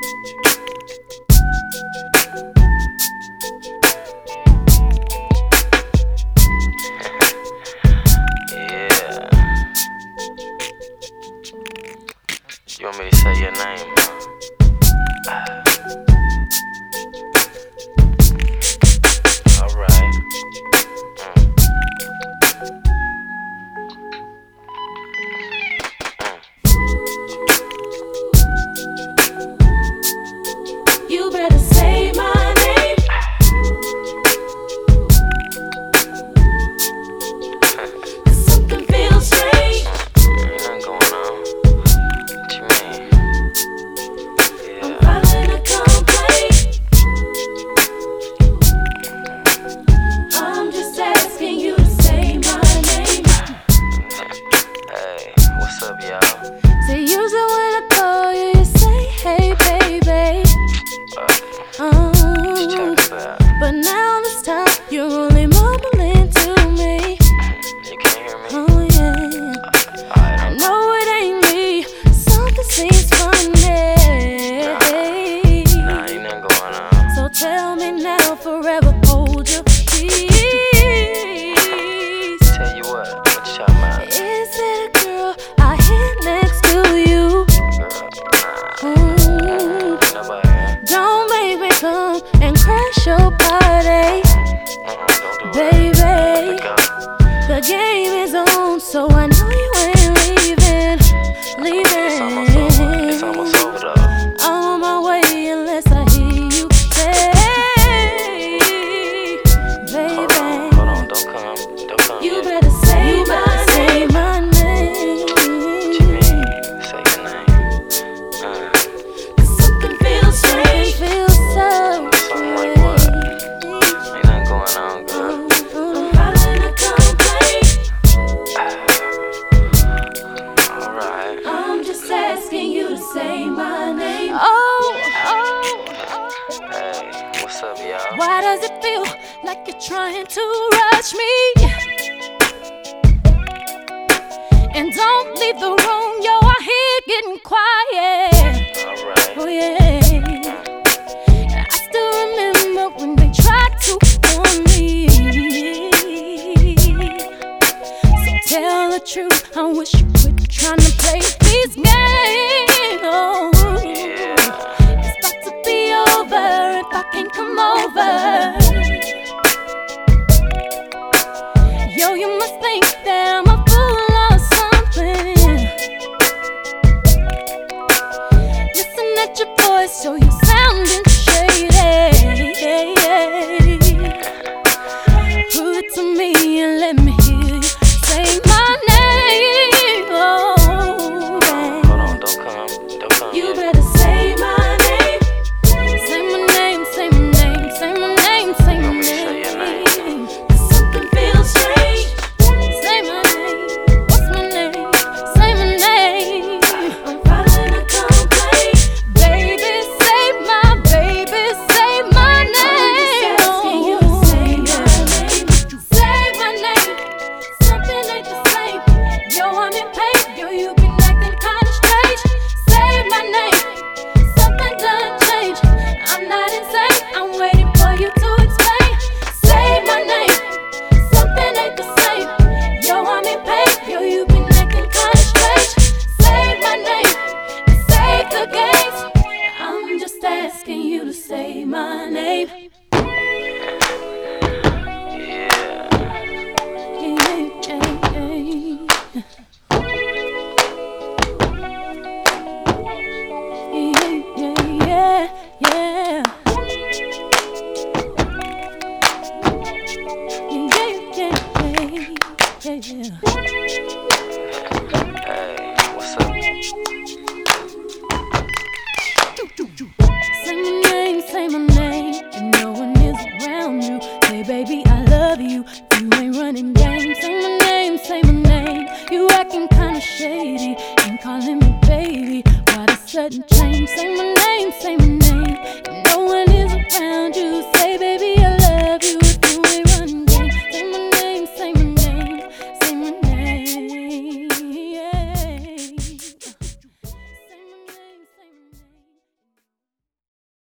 Thank you. Yeah. So use the the game is on, so I know you. like you're trying to rush me. And don't leave the room, yo, I hear getting quiet. Right. Oh, yeah. I still remember when they tried to warn me. So tell the truth, I wish you quit trying to play these games. Oh. Yeah. It's about to be over if I can't come over. so you see What's up? Say my name, say my name, and no one is around you. Say, baby, I love you. You ain't running. Say my name, say my name. You acting kinda shady calling me baby. Sudden change? Say my name, say my name, and no one is around you.